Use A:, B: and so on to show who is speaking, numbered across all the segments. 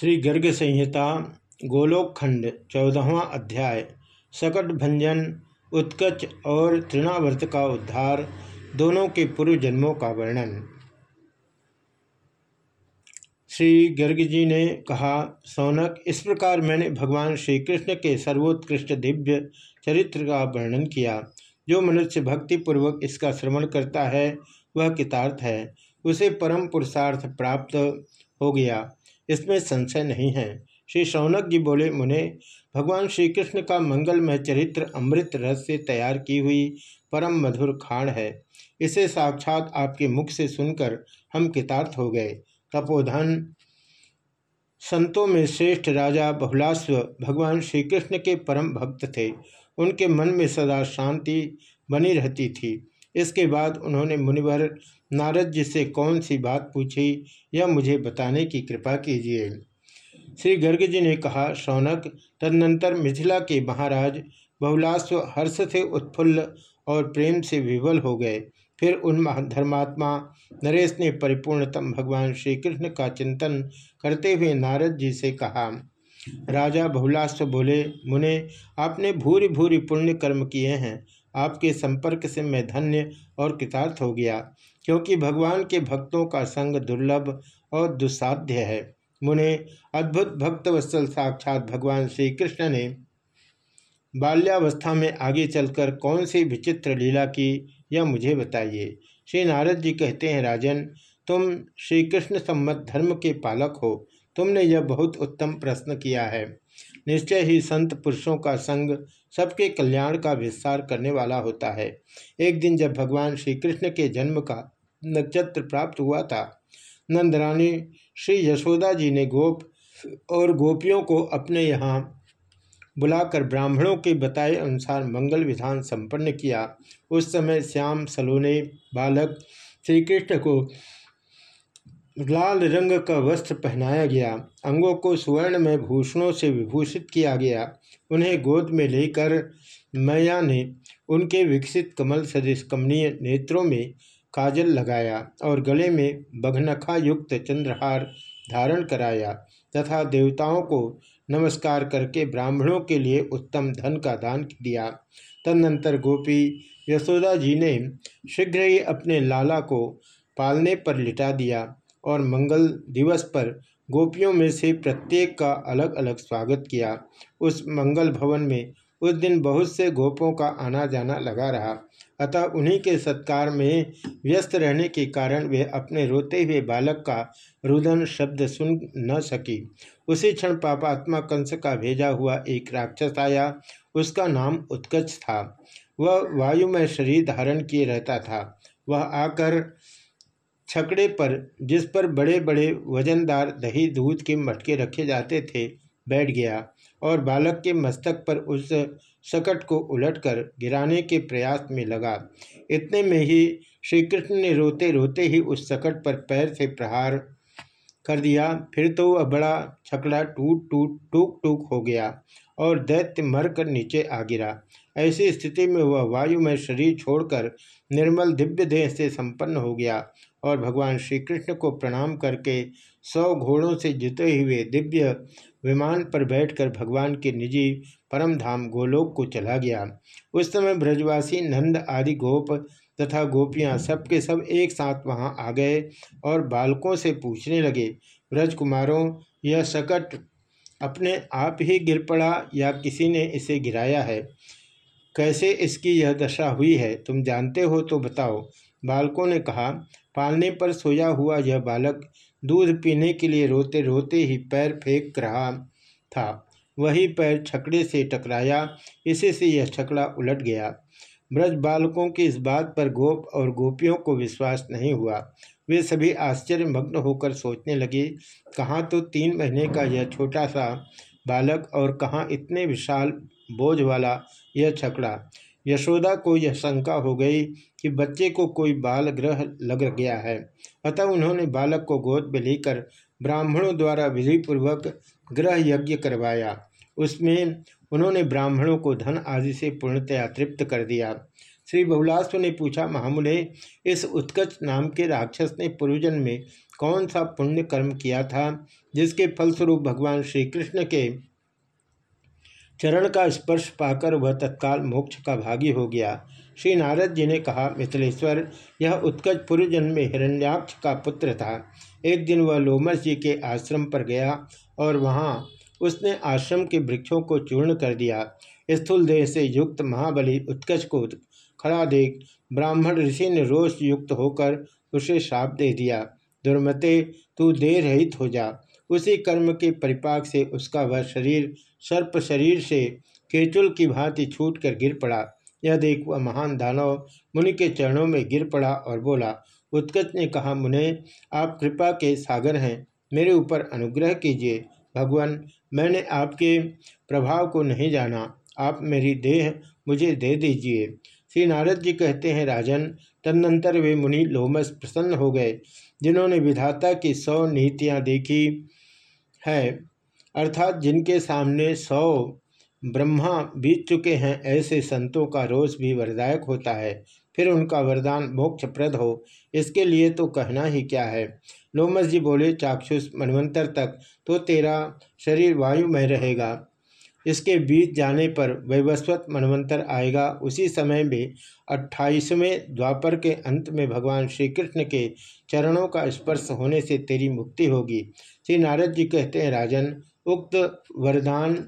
A: श्री गर्ग संहिता गोलोकखंड चौदहवा अध्याय, सकट भंजन, उत्कच और तृणावर्त का उद्धार, दोनों के पूर्व जन्मों का वर्णन। श्री गर्ग जी ने कहा, सौनक, इस प्रकार मैंने भगवान श्री कृष्ण के सर्वोत्कृष्ट दिव्य चरित्र का वर्णन किया। जो मनुष्य भक्ति पूर्वक इसका श्रवण करता है, वह कितार्थ है। उसे परम पुरुषार्थ प्राप्त हो गया। इसमें संशय नहीं है। श्री शौनक जी बोले, मुने, भगवान श्री कृष्ण का मंगलमय चरित्र अमृत रस से तैयार की हुई परम मधुर खाण है। इसे साक्षात आपके मुख से सुनकर हम कितार्थ हो गए। तपोधन, संतों में श्रेष्ठ राजा बहुलास्व भगवान श्री कृष्ण के परम भक्त थे। उनके मन में सदा शांति बनी रहती थी। इसके बाद उन्होंने मुनिवर नारद जी से कौन सी बात पूछी, यह मुझे बताने की कृपा कीजिए। श्री गर्ग जी ने कहा, शौनक, तदनंतर मिथिला के महाराज बहुलास्व हर्ष से उत्फुल्ल और प्रेम से विवल हो गए। फिर उन धर्मात्मा नरेश ने परिपूर्णतम भगवान श्री कृष्ण का चिंतन करते हुए नारद जी से कहा, राजा बहुलास्व बोले, मुने, आपने भूरी भूरी पुण्य कर्म किए हैं। आपके संपर्क से मैं धन्य और कृतार्थ हो गया। क्योंकि भगवान के भक्तों का संग दुर्लभ और दुस्साध्य है। मुने अद्भुत भक्तवत्सल साक्षात भगवान श्री कृष्ण ने बाल्यावस्था में आगे चलकर कौन सी विचित्र लीला की, यह मुझे बताइए। श्री नारद जी कहते हैं, राजन, तुम श्री कृष्ण सम्मत धर्म के पालक हो। तुमने यह बहुत उत्तम प्रश्न किया है। निश्चय ही संत पुरुषों का संग सबके कल्याण का विस्तार करने वाला होता है। एक दिन जब भगवान श्री कृष्ण के जन्म का नक्षत्र प्राप्त हुआ था। नंदरानी श्री यशोदा जी ने गोप और गोपियों को अपने यहाँ बुलाकर ब्राह्मणों के बताए अनुसार मंगल विधान संपन्न किया। उस समय श्याम सलोने बालक श्री कृष्ण को लाल रंग का वस्त्र पहनाया गया। अंगों को स्वर्ण में भूषणों से विभूषित किया गया। उन्हें गोद में लेकर मैया ने उनके विकसित कमल सदृश कमनीय नेत्रों में काजल लगाया और गले में बघनखा युक्त चंद्रहार धारण कराया तथा देवताओं को नमस्कार करके ब्राह्मणों के लिए उत्तम धन का दान दिया। तदनंतर गोपी यशोदा जी ने शीघ्र ही अपने लाला को पालने पर लिटा दिया और मंगल दिवस पर गोपियों में से प्रत्येक का अलग अलग स्वागत किया। उस मंगल भवन में उस दिन बहुत से गोपों का आना जाना लगा रहा। अतः उन्हीं के सत्कार में व्यस्त रहने के कारण वे अपने रोते हुए बालक का रुदन शब्द सुन न सकी। उसी क्षण पापात्मा कंस का भेजा हुआ एक राक्षस आया। उसका नाम उत्कच था। वह वायुमय शरीर धारण किए रहता था। वह आकर छकड़े पर, जिस पर बड़े बड़े वजनदार दही दूध के मटके रखे जाते थे, बैठ गया। और बालक के मस्तक पर उस सकट को उलटकर गिराने के प्रयास में लगा। इतने में ही श्री कृष्ण ने रोते रोते ही उस सकट पर पैर से प्रहार कर दिया। फिर तो वह बड़ा छकड़ा टूट टूट, टूक टूक हो गया और दैत्य मरकर नीचे आ गिरा। ऐसी स्थिति में वह वायु में शरीर छोड़कर निर्मल दिव्य देह से संपन्न हो गया और भगवान श्री कृष्ण को प्रणाम करके सौ घोड़ों से जुते हुए दिव्य विमान पर बैठकर भगवान के निजी परम धाम गोलोक को चला गया। उस समय ब्रजवासी नंद आदि गोप तथा गोपियाँ सबके सब एक साथ वहाँ आ गए और बालकों से पूछने लगे, ब्रजकुमारों, यह सकट अपने आप ही गिर पड़ा या किसी ने इसे गिराया है? कैसे इसकी यह दशा हुई है? तुम जानते हो तो बताओ। बालकों ने कहा, पालने पर सोया हुआ यह बालक दूध पीने के लिए रोते रोते ही पैर फेंक रहा था। वही पैर छकड़े से टकराया। इसी से यह छकड़ा उलट गया। ब्रज बालकों की इस बात पर गोप और गोपियों को विश्वास नहीं हुआ। वे सभी आश्चर्यमग्न होकर सोचने लगे, कहाँ तो तीन महीने का यह छोटा सा बालक और कहाँ इतने विशाल बोझ वाला यह छकड़ा? यशोदा को यह शंका हो गई कि बच्चे को कोई बाल ग्रह लग गया है। अतः उन्होंने बालक को गोद में लेकर ब्राह्मणों द्वारा विधिपूर्वक ग्रह यज्ञ करवाया। उसमें उन्होंने ब्राह्मणों को धन आदि से पूर्णतया तृप्त कर दिया। श्री बहुलास्व ने पूछा महामुने इस उत्कच नाम के राक्षस ने पूर्वजन में कौन सा पुण्य कर्म किया था, जिसके फलस्वरूप भगवान श्री कृष्ण के चरण का स्पर्श पाकर वह तत्काल मोक्ष का भागी हो गया। श्री नारद जी ने कहा, मिथिलेश्वर, यह उत्कच पूर्व जन्म में हिरण्याक्ष का पुत्र था। एक दिन वह लोमस जी के आश्रम पर गया और वहाँ उसने आश्रम के वृक्षों को चूर्ण कर दिया। स्थूल देह से युक्त महाबली उत्कच को खड़ा देख ब्राह्मण ऋषि ने रोष युक्त होकर उसे श्राप दे दिया। दुर्मते, तू देह रहित हो जा। उसी कर्म के परिपाक से उसका वह शरीर, सर्प शरीर से केचुल की भांति छूट कर गिर पड़ा। यह देख वह महान दानव मुनि के चरणों में गिर पड़ा और बोला उत्कच ने कहा, मुने, आप कृपा के सागर हैं। मेरे ऊपर अनुग्रह कीजिए। भगवान, मैंने आपके प्रभाव को नहीं जाना। आप मेरी देह मुझे दे दीजिए। श्री नारद जी कहते हैं, राजन तदनंतर वे मुनि लोमस प्रसन्न हो गए, जिन्होंने विधाता की सौ नीतियाँ देखी है। अर्थात जिनके सामने सौ ब्रह्मा बीत चुके हैं, ऐसे संतों का रोष भी वरदायक होता है। फिर उनका वरदान मोक्षप्रद हो। इसके लिए तो कहना ही क्या है? लोमस जी बोले, चाक्षुष, मनवंतर तक तो तेरा शरीर वायु में रहेगा। इसके बीत जाने पर वैवस्वत मनवंतर आएगा। उसी समय में अट्ठाईसवें द्वापर के अंत में भगवान श्री कृष्ण के चरणों का स्पर्श होने से तेरी मुक्ति होगी। श्री नारद जी कहते हैं, राजन, उक्त वरदान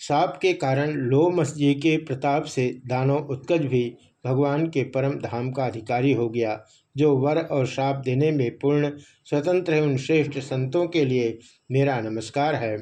A: साप के कारण लोमस जी के प्रताप से दानव उत्कज भी भगवान के परम धाम का अधिकारी हो गया। जो वर और श्राप देने में पूर्ण, स्वतंत्र उन श्रेष्ठ संतों के लिए मेरा नमस्कार है।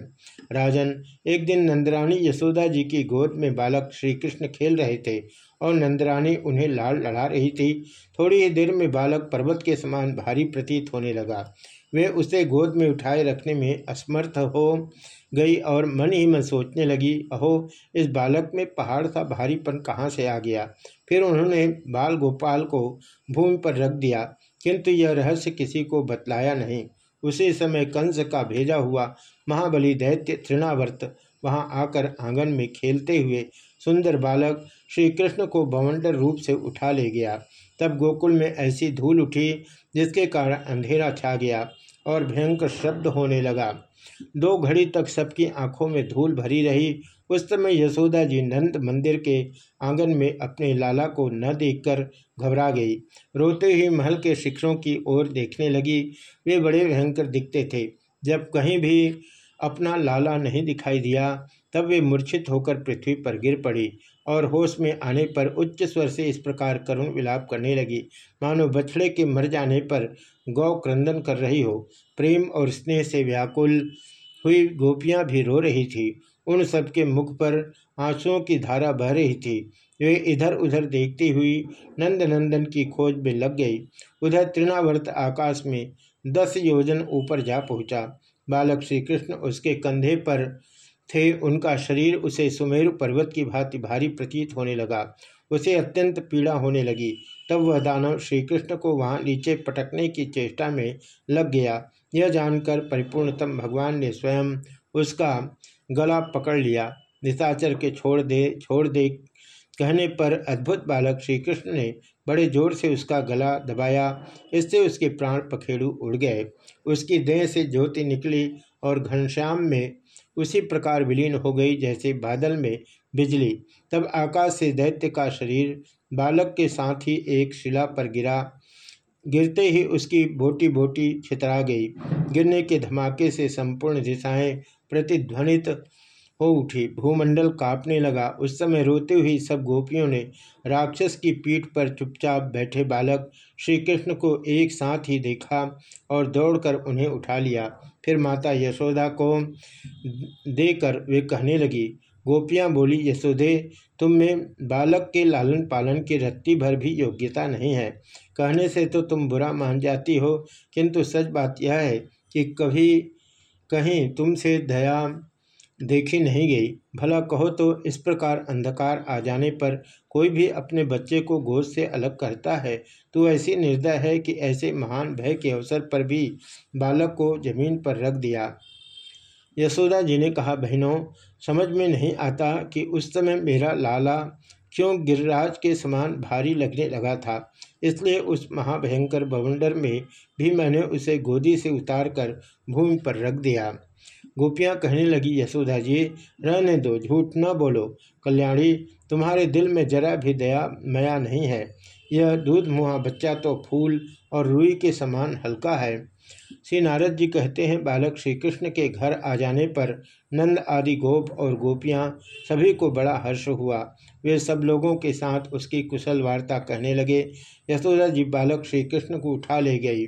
A: राजन, एक दिन नंदरानी यशोदा जी की गोद में बालक श्री कृष्ण खेल रहे थे और नंदरानी उन्हें लाल लड़ा रही थी। थोड़ी ही देर में बालक पर्वत के समान भारी प्रतीत होने लगा। वे उसे गोद में उठाए रखने में असमर्थ हो गई और मन ही मन सोचने लगी, अहो, इस बालक में पहाड़ सा भारीपन कहाँ से आ गया? फिर उन्होंने बाल गोपाल को भूमि पर रख दिया, किंतु यह रहस्य किसी को बतलाया नहीं। उसी समय कंस का भेजा हुआ महाबली दैत्य तृणावर्त वहाँ आकर आँगन में खेलते हुए सुंदर बालक श्री कृष्ण को बवंडर रूप से उठा ले गया। तब गोकुल में ऐसी धूल उठी जिसके कारण अंधेरा छा गया। और भयंकर शब्द होने लगा। दो घड़ी तक सबकी आँखों में धूल भरी रही। उस समय यशोदा जी नंद मंदिर के आँगन में अपने लाला को न देखकर घबरा गई। रोते ही महल के शिखरों की ओर देखने लगी। वे बड़े भयंकर दिखते थे। जब कहीं भी अपना लाला नहीं दिखाई दिया, तब वे मूर्छित होकर पृथ्वी पर गिर पड़ी। और होश में आने पर उच्च स्वर से इस प्रकार करुण विलाप करने लगी। मानो बछड़े के मर जाने पर गौ क्रंदन कर रही हो। प्रेम और स्नेह से व्याकुल हुई गोपियाँ भी रो रही थी। उन सबके मुख पर आंसुओं की धारा बह रही थी। वे इधर उधर देखती हुई नंद नंदन की खोज में लग गई। उधर तृणावर्त आकाश में दस योजन ऊपर जा पहुँचा। बालक श्री कृष्ण उसके कंधे पर थे, उनका शरीर उसे सुमेरु पर्वत की भांति भारी प्रतीत होने लगा। उसे अत्यंत पीड़ा होने लगी। तब वह दानव श्री कृष्ण को वहाँ नीचे पटकने की चेष्टा में लग गया। यह जानकर परिपूर्णतम भगवान ने स्वयं उसका गला पकड़ लिया। निशाचर के छोड़ दे छोड़ दे कहने पर अद्भुत बालक श्री कृष्ण ने बड़े ज़ोर से उसका गला दबाया। इससे उसके प्राण पखेड़ू उड़ गए। उसकी देह से ज्योति निकली और घनश्याम में उसी प्रकार विलीन हो गई जैसे बादल में बिजली। तब आकाश से दैत्य का शरीर बालक के साथ ही एक शिला पर गिरा। गिरते ही उसकी बोटी बोटी छितरा गई। गिरने के धमाके से संपूर्ण दिशाएँ प्रतिध्वनित हो उठी। भूमंडल कांपने लगा। उस समय रोते हुई सब गोपियों ने राक्षस की पीठ पर चुपचाप बैठे बालक श्री कृष्ण को एक साथ ही देखा और दौड़कर उन्हें उठा लिया। फिर माता यशोदा को देकर वे कहने लगी, गोपियाँ बोली, यशोदे, तुम में बालक के लालन पालन की रत्ती भर भी योग्यता नहीं है। कहने से तो तुम बुरा मान जाती हो, किंतु सच बात यह है कि कभी कहीं तुमसे दया देखी नहीं गई। भला कहो तो इस प्रकार अंधकार आ जाने पर कोई भी अपने बच्चे को गोद से अलग करता है। तो ऐसी निर्दय है कि ऐसे महान भय के अवसर पर भी बालक को ज़मीन पर रख दिया। यशोदा जी ने कहा, बहनों, समझ में नहीं आता कि उस समय मेरा लाला क्यों गिरिराज के समान भारी लगने लगा था। इसलिए उस महाभयंकर बवंडर में भी मैंने उसे गोदी से उतारकर भूमि पर रख दिया। गोपियाँ कहने लगी, यशोदा जी, रहने दो, झूठ न बोलो। कल्याणी, तुम्हारे दिल में जरा भी दया, मया नहीं है। यह दूध मुहा, बच्चा तो फूल और रुई के समान हल्का है। श्री नारद जी कहते हैं, बालक श्री कृष्ण के घर आ जाने पर नंद आदि गोप और गोपियाँ सभी को बड़ा हर्ष हुआ। वे सब लोगों के साथ उसकी कुशल वार्ता कहने लगे। यशोदा जी बालक श्री कृष्ण को उठा ले गई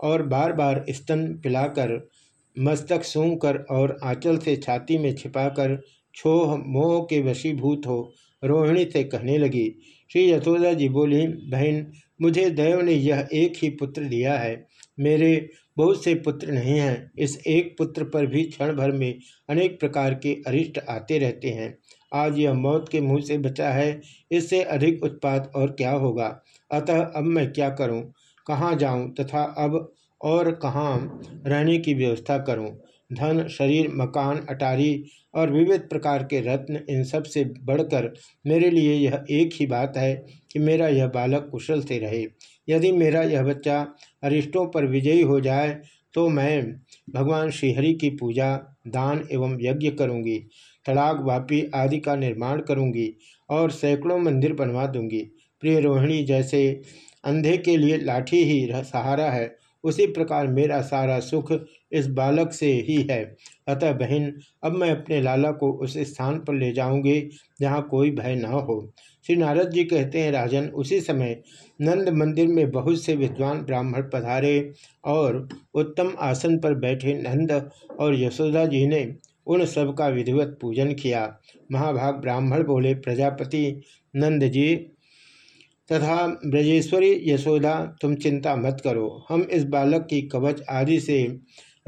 A: और बार बार स्तन पिलाकर, मस्तक सूंघ कर और आंचल से छाती में छिपाकर, छोह, मोह के वशीभूत हो रोहिणी से कहने लगी श्री यशोदा जी बोली, बहन, मुझे देव ने यह एक ही पुत्र दिया है। मेरे बहुत से पुत्र नहीं हैं। इस एक पुत्र पर भी क्षण भर में अनेक प्रकार के अरिष्ट आते रहते हैं। आज यह मौत के मुँह से बचा है। इससे अधिक उत्पात और क्या होगा? अतः अब मैं क्या करूँ? कहाँ जाऊँ तथा अब और कहाँ रहने की व्यवस्था करूँ? धन, शरीर, मकान, अटारी और विविध प्रकार के रत्न, इन सबसे बढ़कर मेरे लिए यह एक ही बात है कि मेरा यह बालक कुशल से रहे। यदि मेरा यह बच्चा अरिष्टों पर विजयी हो जाए तो मैं भगवान श्रीहरि की पूजा, दान एवं यज्ञ करूँगी तड़ाक वापी आदि का निर्माण करूँगी और सैकड़ों मंदिर बनवा दूँगी। प्रिय रोहिणी, जैसे अंधे के लिए लाठी ही सहारा है, उसी प्रकार मेरा सारा सुख इस बालक से ही है। अतः बहन, अब मैं अपने लाला को उस स्थान पर ले जाऊँगी जहाँ कोई भय न हो। श्री नारद जी कहते हैं, राजन, उसी समय नंद मंदिर में बहुत से विद्वान ब्राह्मण पधारे और उत्तम आसन पर बैठे नंद और यशोदा जी ने उन सब का विधिवत पूजन किया। महाभाग ब्राह्मण बोले, प्रजापति, नंद जी तथा ब्रजेश्वरी, यशोदा, तुम चिंता मत करो। हम इस बालक की कवच आदि से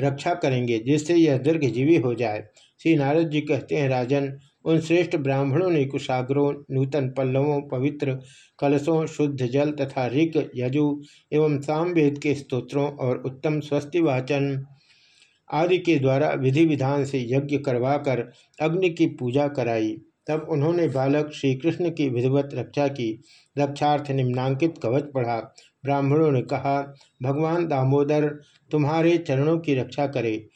A: रक्षा करेंगे, जिससे यह दीर्घजीवी हो जाए। श्री नारद जी कहते हैं, राजन, उन श्रेष्ठ ब्राह्मणों ने कुशाग्रों, नूतन पल्लवों, पवित्र कलशों, शुद्ध जल तथा ऋग, यजु एवं सामवेद के स्तोत्रों और उत्तम स्वस्ति वाचन आदि के द्वारा विधि विधान से यज्ञ करवाकर अग्नि की पूजा कराई। तब उन्होंने बालक श्री कृष्ण की विधिवत रक्षा की। रक्षार्थ निम्नांकित कवच पढ़ा। ब्राह्मणों ने कहा, भगवान दामोदर, तुम्हारे चरणों की रक्षा करे।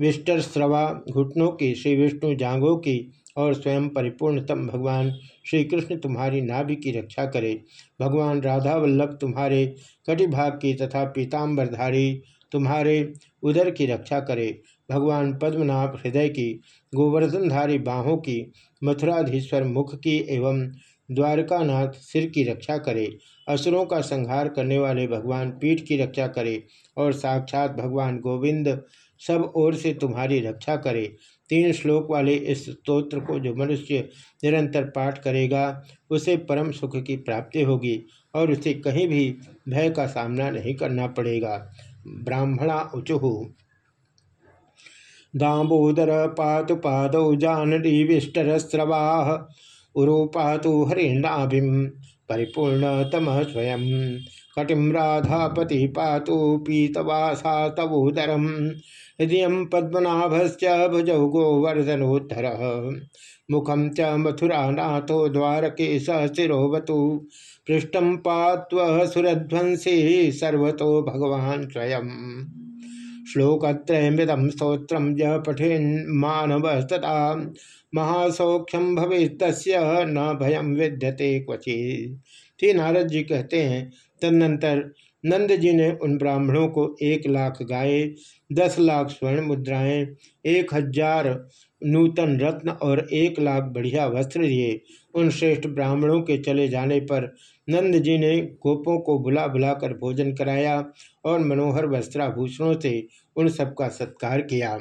A: विष्टर श्रवा घुटनों की श्री विष्णु जांगों की और स्वयं परिपूर्णतम भगवान श्री कृष्ण तुम्हारी नाभि की रक्षा करे। भगवान राधा वल्लभ तुम्हारे कटिभाग की तथा पीताम्बरधारी तुम्हारे उदर की रक्षा करे। भगवान पद्मनाभ हृदय की, गोवर्धनधारी बाहों की, मथुराधीश्वर मुख की एवं द्वारकानाथ सिर की रक्षा करे, असुरों का संहार करने वाले भगवान पीठ की रक्षा करे और साक्षात भगवान गोविंद सब ओर से तुम्हारी रक्षा करे। तीन श्लोक वाले इस स्तोत्र को जो मनुष्य निरंतर पाठ करेगा, उसे परम सुख की प्राप्ति होगी और उसे कहीं भी भय का सामना नहीं करना पड़ेगा। ब्राह्मणा उचुहु। दामोदर पातु पाद जानरी विष्टरस्रवा उरु पातु हरिणाभिम परिपूर्णतम स्वयं कटिम राधापति पातु पीतवासा तवोदरम हृदय पद्मनाभश्च भुजौ गोवर्धनोत्तर। मुखम च मथुरानाथो द्वारके सहशिरोवतु पृष्ठम पात्व सुरध्वंसी सर्वतो भगवान स्वयं श्लोकत्रयमृतम स्त्रोत्र ज पठेन मानव तथा महासौख्यम भवे न भयम विद्यते क्वचि थी नारद जी कहते हैं, तदनंतर नंद जी ने उन ब्राह्मणों को एक लाख गाय, दस लाख स्वर्ण मुद्राएँ, एक हज़ार नूतन रत्न और एक लाख बढ़िया वस्त्र दिए। उन श्रेष्ठ ब्राह्मणों के चले जाने पर नंद जी ने गोपों को बुला बुलाकर भोजन कराया और मनोहर वस्त्राभूषणों से उन सबका सत्कार किया।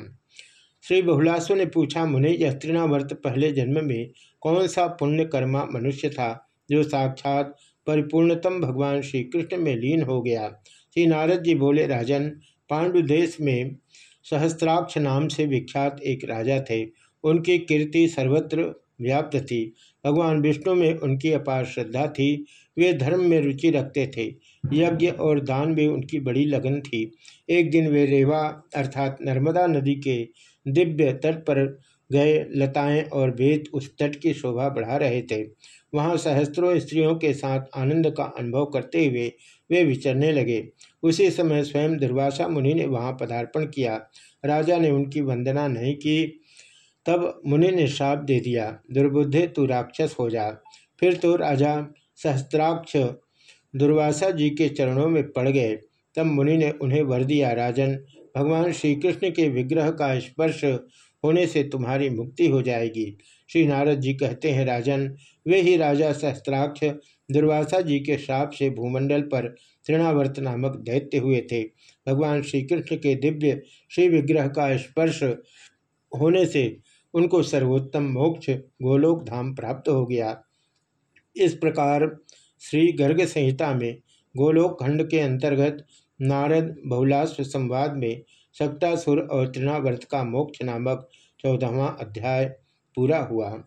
A: श्री बहुलासु ने पूछा, मुनि, यह तृणावर्त पहले जन्म में कौन सा पुण्य कर्मा मनुष्य था जो साक्षात परिपूर्णतम भगवान श्री कृष्ण में लीन हो गया। श्री नारद जी बोले, राजन पांडु देश में सहस्त्राक्ष नाम से विख्यात एक राजा थे। उनकी कीर्ति सर्वत्र व्याप्त थी। भगवान विष्णु में उनकी अपार श्रद्धा थी। वे धर्म में रुचि रखते थे। यज्ञ और दान में उनकी बड़ी लगन थी। एक दिन वे रेवा अर्थात नर्मदा नदी के दिव्य तट पर गए, लताएँ और वेद उस तट की शोभा बढ़ा रहे थे। वहाँ सहस्त्रों स्त्रियों के साथ आनंद का अनुभव करते हुए वे विचरने लगे। उसी समय स्वयं दुर्वासा मुनि ने वहाँ पदार्पण किया। राजा ने उनकी वंदना नहीं की। तब मुनि ने श्राप दे दिया, दुर्बुद्धे, तू राक्षस हो जा। फिर तो राजा सहस्त्राक्ष दुर्वासा जी के चरणों में पड़ गए। तब मुनि ने उन्हें वर दिया, राजन, भगवान श्री कृष्ण के विग्रह का स्पर्श होने से तुम्हारी मुक्ति हो जाएगी। श्री नारद जी कहते हैं, राजन, वे ही राजा सहस्त्राक्ष दुर्वासा जी के श्राप से भूमंडल पर तृणावर्त नामक दैत्य हुए थे। भगवान श्री कृष्ण के दिव्य श्री विग्रह का स्पर्श होने से उनको सर्वोत्तम मोक्ष गोलोक धाम प्राप्त हो गया। इस प्रकार श्री गर्ग संहिता में गोलोक खंड के अंतर्गत नारद बहुलाश्व संवाद में सप्तासुर और तृणावर्त का मोक्ष नामक चौदहवा अध्याय पूरा हुआ।